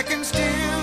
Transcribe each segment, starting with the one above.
I can still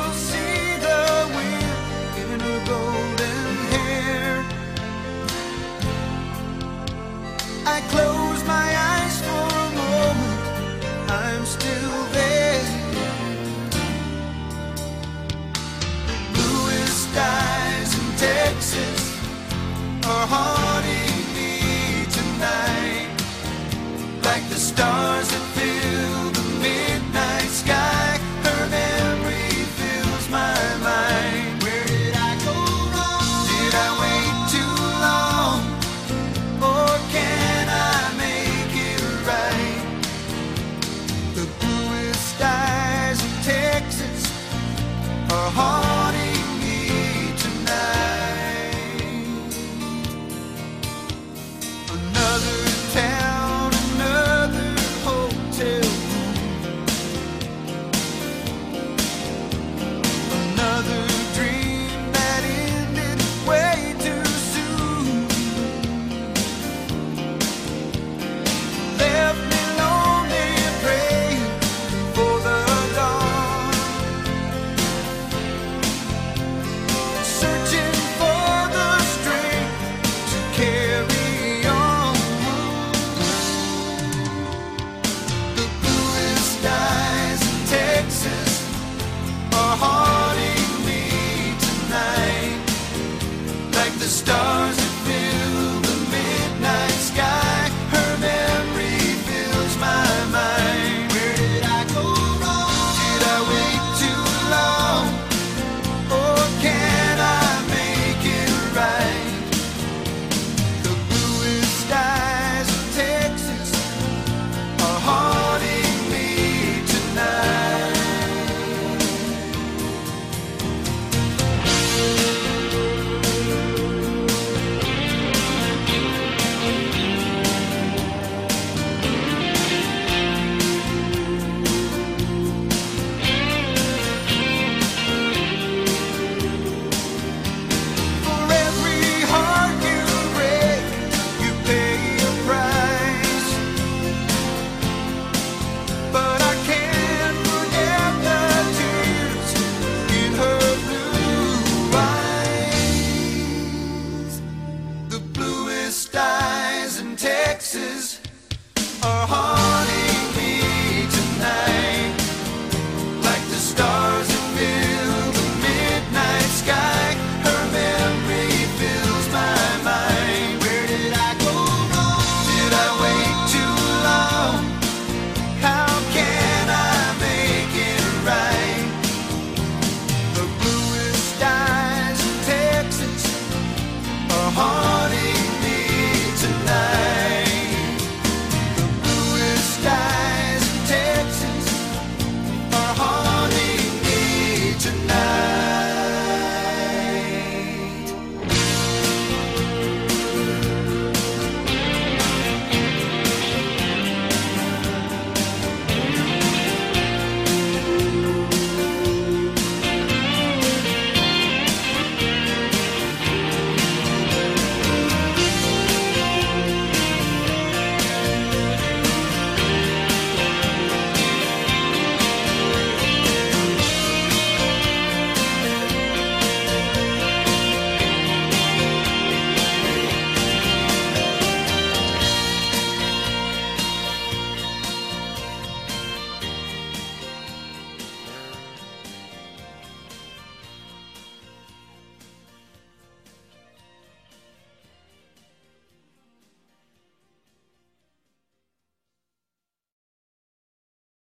her heart.